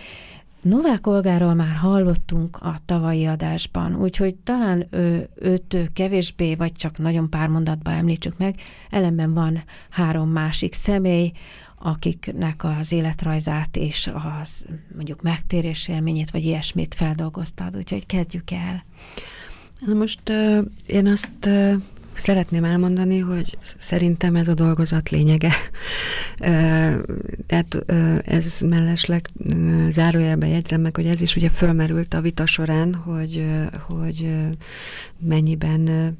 Novák Olgáról már hallottunk a tavalyi adásban, úgyhogy talán ő, őt kevésbé, vagy csak nagyon pár mondatban említsük meg. Ellenben van három másik személy, akiknek az életrajzát és az mondjuk megtérés élményét, vagy ilyesmit feldolgoztad, úgyhogy kezdjük el. Na most uh, én azt uh, Szeretném elmondani, hogy szerintem ez a dolgozat lényege. Tehát ez mellesleg zárójelben jegyzem meg, hogy ez is ugye fölmerült a vita során, hogy, hogy mennyiben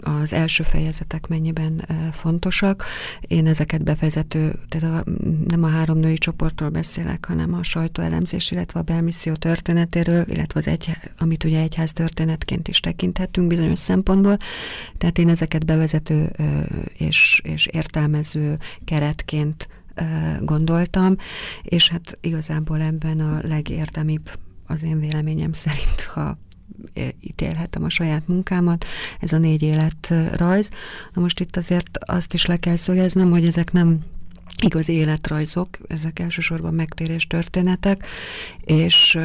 az első fejezetek mennyiben fontosak. Én ezeket bevezető, tehát a, nem a három női csoportról beszélek, hanem a sajtóelemzés, illetve a belmisszió történetéről, illetve az egy, amit ugye egyház történetként is tekinthetünk bizonyos szempontból. Tehát én ezeket bevezető és, és értelmező keretként gondoltam, és hát igazából ebben a legérdemibb az én véleményem szerint, ha ítélhetem a saját munkámat, ez a négy életrajz. Na most itt azért azt is le kell szögeznem, hogy ezek nem igazi életrajzok, ezek elsősorban megtérés történetek, és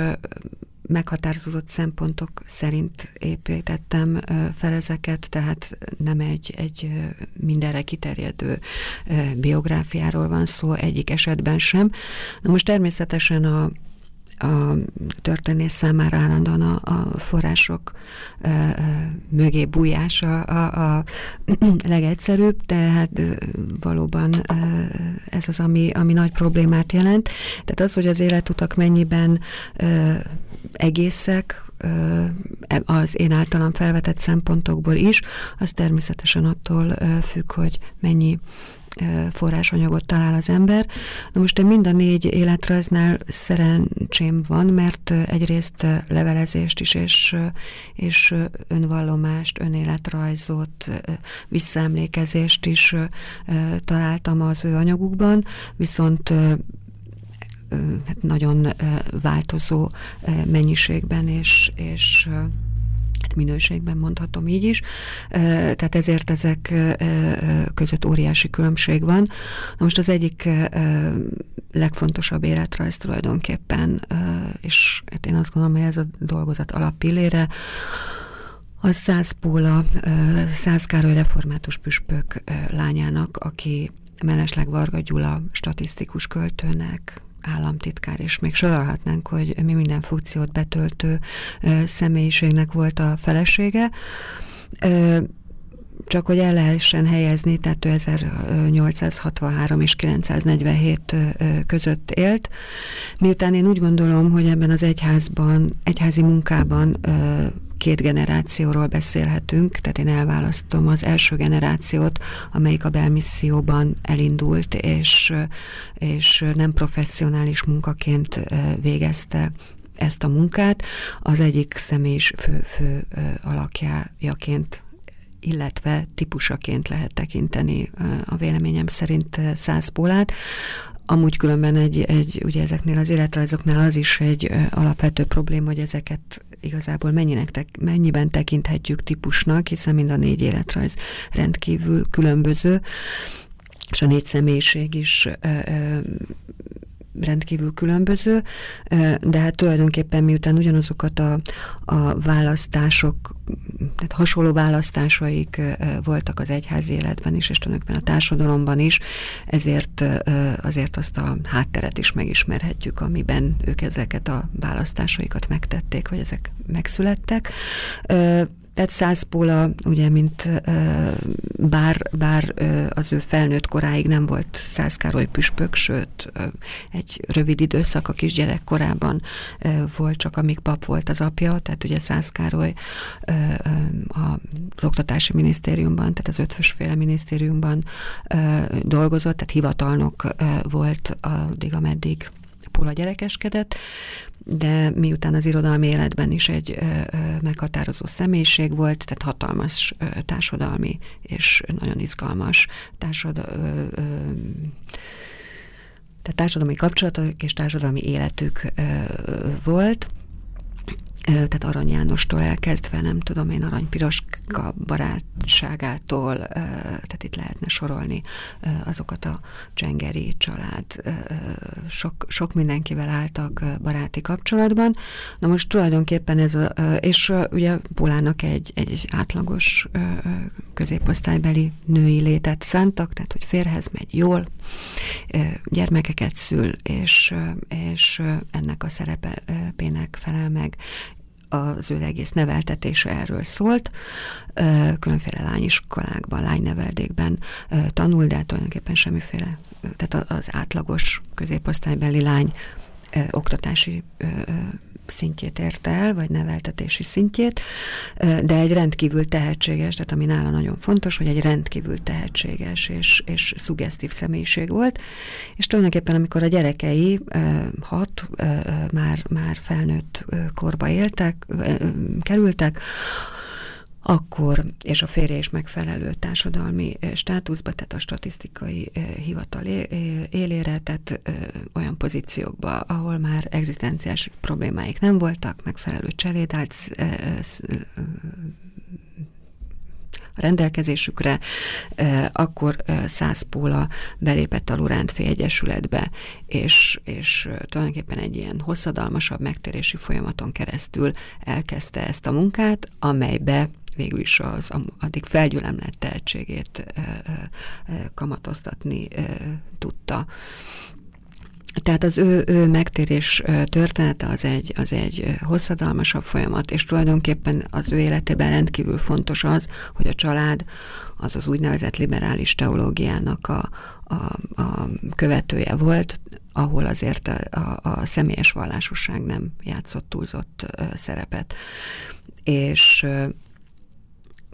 meghatározott szempontok szerint építettem fel ezeket, tehát nem egy, egy mindenre kiterjedő biográfiáról van szó egyik esetben sem. Na most természetesen a, a történész számára állandóan a, a források ö, mögé bújás a, a, a legegyszerűbb, tehát valóban ö, ez az, ami, ami nagy problémát jelent. Tehát az, hogy az életutak mennyiben ö, egészek, az én általam felvetett szempontokból is, az természetesen attól függ, hogy mennyi forrásanyagot talál az ember. Na most én mind a négy életrajznál szerencsém van, mert egyrészt levelezést is, és, és önvallomást, önéletrajzot, visszaemlékezést is találtam az ő anyagukban, viszont hát nagyon változó mennyiségben és, és minőségben mondhatom így is, tehát ezért ezek között óriási különbség van. Na most az egyik legfontosabb életrajz tulajdonképpen, és hát én azt gondolom, hogy ez a dolgozat alappillére, a Száz Póla, Száz Károly református püspök lányának, aki mellesleg Varga Gyula statisztikus költőnek, államtitkár, és még sorolhatnánk, hogy mi minden funkciót betöltő személyiségnek volt a felesége csak hogy el lehessen helyezni, tehát 1863 és 947 között élt. Miután én úgy gondolom, hogy ebben az egyházban, egyházi munkában két generációról beszélhetünk, tehát én elválasztom az első generációt, amelyik a belmisszióban elindult, és, és nem professzionális munkaként végezte ezt a munkát, az egyik személy fő, fő alakjájaként illetve típusaként lehet tekinteni a véleményem szerint százpólát. Amúgy különben egy, egy, ugye ezeknél az életrajzoknál az is egy alapvető probléma, hogy ezeket igazából mennyinek tek, mennyiben tekinthetjük típusnak, hiszen mind a négy életrajz rendkívül különböző, és a négy személyiség is rendkívül különböző, de hát tulajdonképpen miután ugyanazokat a, a választások, tehát hasonló választásaik voltak az egyház életben is, és tulajdonképpen a társadalomban is, ezért azért azt a hátteret is megismerhetjük, amiben ők ezeket a választásaikat megtették, vagy ezek megszülettek. Tehát Szászpóla, ugye, mint bár, bár az ő felnőtt koráig nem volt Szászkároly püspök, sőt, egy rövid időszak a kisgyerek korában volt, csak amíg pap volt az apja, tehát ugye Szászkároly az Oktatási Minisztériumban, tehát az ötfősféle minisztériumban dolgozott, tehát hivatalnok volt addig, ameddig Póla gyerekeskedett, de miután az irodalmi életben is egy meghatározó személyiség volt, tehát hatalmas társadalmi és nagyon izgalmas társadalmi tehát társadalmi kapcsolatok és társadalmi életük volt, tehát Arany Jánostól elkezdve, nem tudom én, Arany Piroska barátságától, tehát itt lehetne sorolni azokat a Csengeri család, sok, sok mindenkivel álltak baráti kapcsolatban. Na most tulajdonképpen ez, a, és ugye Pulának egy, egy átlagos középosztálybeli női létet szántak, tehát hogy férhez megy jól, gyermekeket szül, és, és ennek a szerepének felel meg, az ő egész neveltetése erről szólt. Különféle lányiskolákban, lányneveldékben tanul, de tulajdonképpen semmiféle, tehát az átlagos középosztálybeli lány oktatási szintjét érte el, vagy neveltetési szintjét, de egy rendkívül tehetséges, tehát ami nála nagyon fontos, hogy egy rendkívül tehetséges és, és szugesztív személyiség volt, és tulajdonképpen amikor a gyerekei hat, már, már felnőtt korba éltek, kerültek, akkor, és a férje is megfelelő társadalmi státuszba, tehát a statisztikai hivatal élére, tehát olyan pozíciókba, ahol már egzisztenciás problémáik nem voltak, megfelelő cselédált rendelkezésükre, akkor száz póla belépett a Lurántfi Egyesületbe, és, és tulajdonképpen egy ilyen hosszadalmasabb megtérési folyamaton keresztül elkezdte ezt a munkát, amelybe végül is az addig felgyülemlett tehetségét kamatoztatni tudta. Tehát az ő, ő megtérés története az egy, az egy hosszadalmasabb folyamat, és tulajdonképpen az ő életében rendkívül fontos az, hogy a család az az úgynevezett liberális teológiának a, a, a követője volt, ahol azért a, a, a személyes vallásosság nem játszott túlzott szerepet. És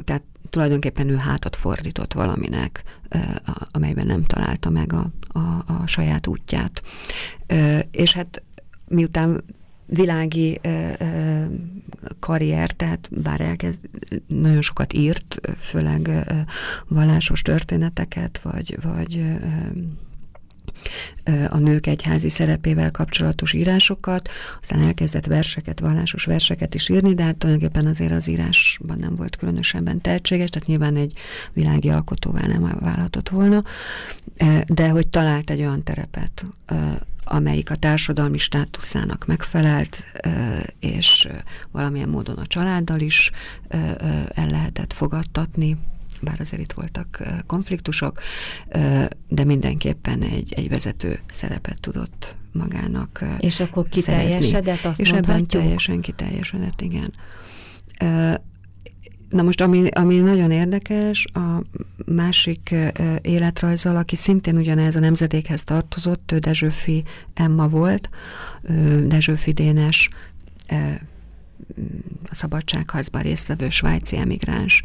tehát tulajdonképpen ő hátat fordított valaminek, amelyben nem találta meg a, a, a saját útját. És hát miután világi karrier, tehát bár elkezd, nagyon sokat írt, főleg vallásos történeteket, vagy, vagy a nők egyházi szerepével kapcsolatos írásokat, aztán elkezdett verseket, vallásos verseket is írni, de hát tulajdonképpen azért az írásban nem volt különösebben tehetséges, tehát nyilván egy világi alkotóvá nem válhatott volna, de hogy talált egy olyan terepet, amelyik a társadalmi státuszának megfelelt, és valamilyen módon a családdal is el lehetett fogadtatni, bár azért itt voltak konfliktusok, de mindenképpen egy, egy vezető szerepet tudott magának És akkor kiteljesedett, azt És ebben teljesen kiteljesedett, igen. Na most, ami, ami nagyon érdekes, a másik életrajzal, aki szintén ugyanez a nemzedékhez tartozott, ő Dezsőfi Emma volt, Dezsőfi Dénes a szabadságharcban résztvevő svájci emigráns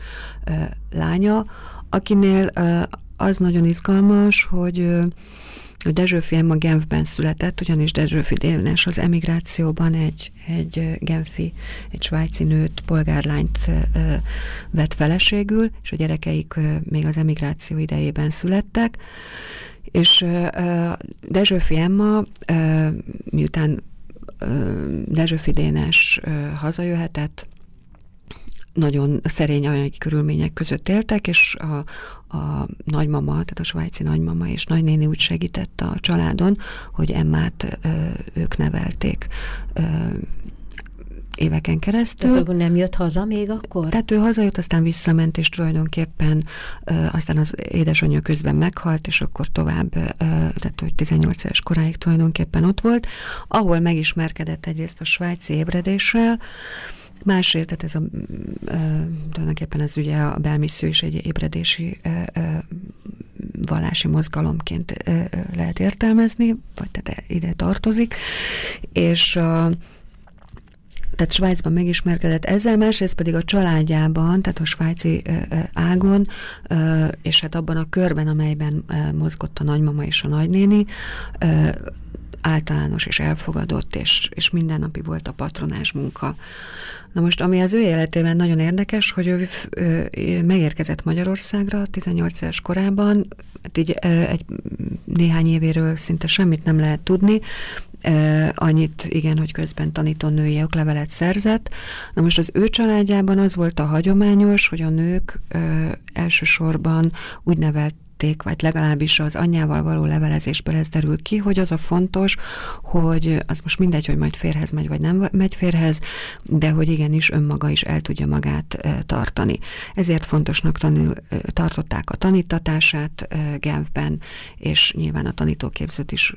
lánya, akinél az nagyon izgalmas, hogy Dezsőfi Emma Genfben született, ugyanis Dezsőfi Dénes az emigrációban egy, egy genfi, egy svájci nőt, polgárlányt vett feleségül, és a gyerekeik még az emigráció idejében születtek, és Dezsőfi Emma, miután Dezsőfi Dénes hazajöhetett, nagyon szerény anyagi körülmények között éltek, és a, a nagymama, tehát a svájci nagymama és nagynéni úgy segített a családon, hogy Emmát ők nevelték éveken keresztül. Tehát nem jött haza még akkor? Tehát ő hazajött, aztán visszament, és tulajdonképpen ö, aztán az édesanyja közben meghalt, és akkor tovább, ö, tehát hogy 18 éves koráig tulajdonképpen ott volt, ahol megismerkedett egyrészt a svájci ébredéssel, Másrészt, tehát ez a, ö, tulajdonképpen ez ugye a belmissző is egy ébredési ö, ö, vallási mozgalomként ö, lehet értelmezni, vagy tehát ide tartozik, és ö, tehát Svájcban megismerkedett ezzel, másrészt pedig a családjában, tehát a svájci ágon, és hát abban a körben, amelyben mozgott a nagymama és a nagynéni, általános és elfogadott, és, és mindennapi volt a patronás munka. Na most, ami az ő életében nagyon érdekes, hogy ő, ő megérkezett Magyarországra 18 éves korában, hát így egy néhány évéről szinte semmit nem lehet tudni, annyit, igen, hogy közben tanítónői oklevelet szerzett. Na most az ő családjában az volt a hagyományos, hogy a nők elsősorban úgy nevelt tették, vagy legalábbis az anyjával való levelezésből ez derül ki, hogy az a fontos, hogy az most mindegy, hogy majd férhez megy, vagy nem megy férhez, de hogy igenis önmaga is el tudja magát tartani. Ezért fontosnak tanul, tartották a tanítatását Genfben, és nyilván a tanítóképzőt is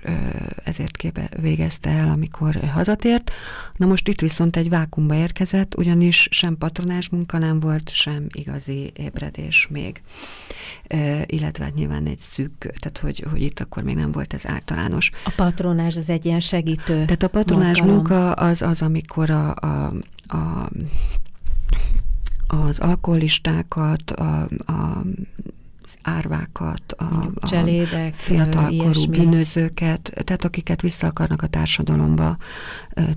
ezért képe végezte el, amikor hazatért. Na most itt viszont egy vákumba érkezett, ugyanis sem patronás munka nem volt, sem igazi ébredés még. Illetve hát nyilván egy szűk, tehát hogy, hogy itt akkor még nem volt ez általános. A patronás az egy ilyen segítő Tehát a patronás mozgalom. munka az az, amikor a, a, a az alkoholistákat, a, a az árvákat, a, Cselédek, a fiatalkorú bűnözőket, tehát akiket vissza akarnak a társadalomba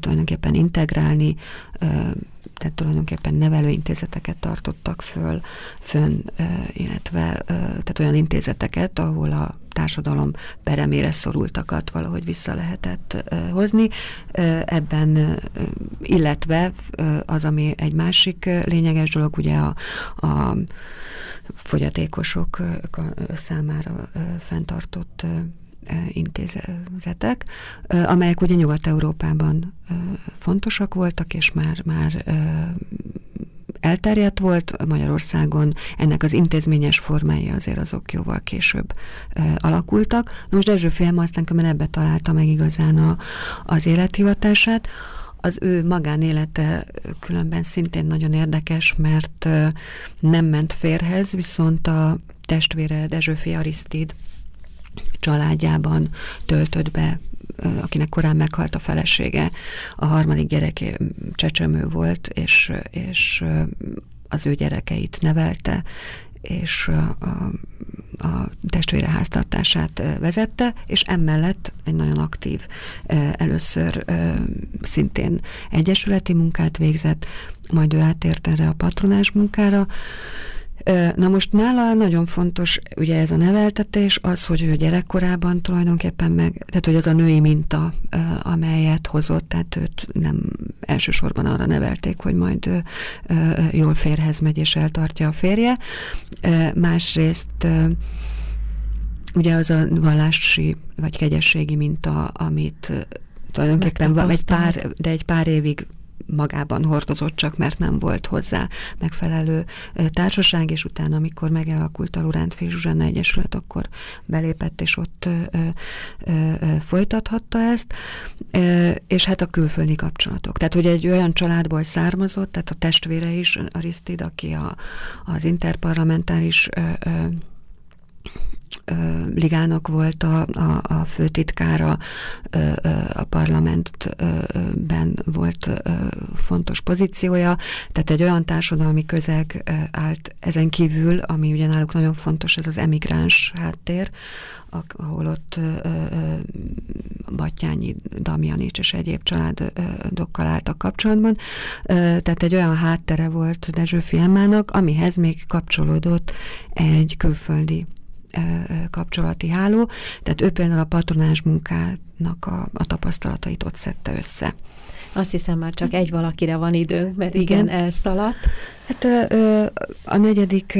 tulajdonképpen integrálni, tehát tulajdonképpen nevelőintézeteket tartottak föl, fönn, illetve tehát olyan intézeteket, ahol a társadalom peremére szorultakat valahogy vissza lehetett hozni. Ebben, illetve az, ami egy másik lényeges dolog, ugye a, a fogyatékosok számára fenntartott intézetek, amelyek ugye Nyugat-Európában fontosak voltak, és már, már elterjedt volt Magyarországon, ennek az intézményes formái azért azok jóval később alakultak. Na most Dezső Film aztán ebbe találta meg igazán a, az élethivatását. Az ő magánélete különben szintén nagyon érdekes, mert nem ment férhez, viszont a testvére Dezsőfi Arisztid családjában töltött be, akinek korán meghalt a felesége. A harmadik gyereke csecsemő volt, és, és az ő gyerekeit nevelte, és a, a testvére háztartását vezette, és emellett egy nagyon aktív, először szintén egyesületi munkát végzett, majd ő átért erre a patronás munkára, Na most nála nagyon fontos ugye ez a neveltetés, az, hogy ő gyerekkorában tulajdonképpen meg, tehát hogy az a női minta, amelyet hozott, tehát őt nem elsősorban arra nevelték, hogy majd jól férhez megy és eltartja a férje. Másrészt ugye az a vallási vagy kegyességi minta, amit tulajdonképpen egy pár, de egy pár évig magában hordozott, csak mert nem volt hozzá megfelelő társaság, és utána, amikor megalakult a Luránt Zsuzsanna Egyesület, akkor belépett, és ott ö, ö, ö, folytathatta ezt, ö, és hát a külföldi kapcsolatok. Tehát, hogy egy olyan családból származott, tehát a testvére is, Arisztid, aki a, az interparlamentáris ö, ö, Ligának volt a, a, a főtitkára, a parlamentben volt fontos pozíciója, tehát egy olyan társadalmi közeg állt ezen kívül, ami ugye náluk nagyon fontos, ez az emigráns háttér, ahol ott Battyányi, Damjanics és egyéb családokkal álltak kapcsolatban. Tehát egy olyan háttere volt Dezsőfi Emmának, amihez még kapcsolódott egy külföldi kapcsolati háló, tehát ő például a patronás munkának a, a tapasztalatait ott szedte össze. Azt hiszem már csak egy valakire van időnk, mert igen, igen elszaladt. Hát a negyedik,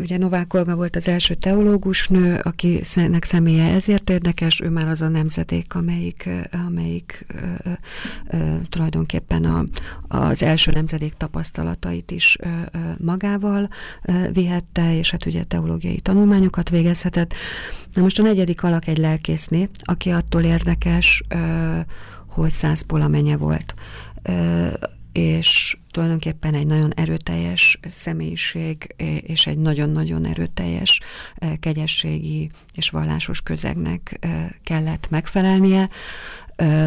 ugye Novák Olga volt az első teológus nő, akinek személye ezért érdekes, ő már az a nemzedék, amelyik, amelyik tulajdonképpen a, az első nemzedék tapasztalatait is magával vihette, és hát ugye teológiai tanulmányokat végezhetett. Na most a negyedik alak egy lelkészné, aki attól érdekes, hogy száz polamenye volt és tulajdonképpen egy nagyon erőteljes személyiség, és egy nagyon-nagyon erőteljes kegyességi és vallásos közegnek kellett megfelelnie.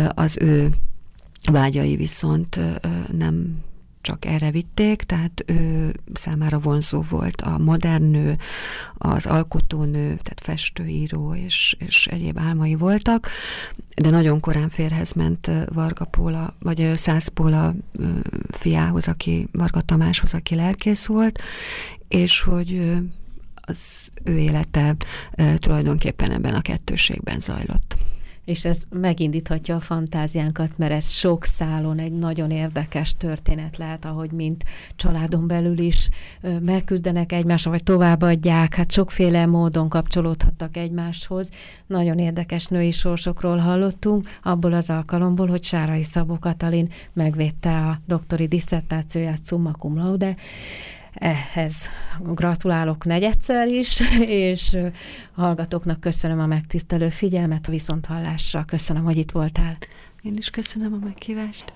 Az ő vágyai viszont nem csak erre vitték, tehát ő számára vonzó volt a modern nő, az alkotónő, tehát festőíró és, és egyéb álmai voltak, de nagyon korán férhez ment Varga Póla, vagy Szász Póla fiához, aki Varga Tamáshoz, aki lelkész volt, és hogy az ő élete tulajdonképpen ebben a kettőségben zajlott és ez megindíthatja a fantáziánkat, mert ez sok szálon egy nagyon érdekes történet lehet, ahogy mint családon belül is megküzdenek egymásra, vagy továbbadják, hát sokféle módon kapcsolódhattak egymáshoz. Nagyon érdekes női sorsokról hallottunk, abból az alkalomból, hogy Sárai Szabó Katalin megvédte a doktori diszertációját summa cum laude, ehhez gratulálok negyedszer is, és hallgatóknak köszönöm a megtisztelő figyelmet, a viszonthallásra. Köszönöm, hogy itt voltál. Én is köszönöm a meghívást.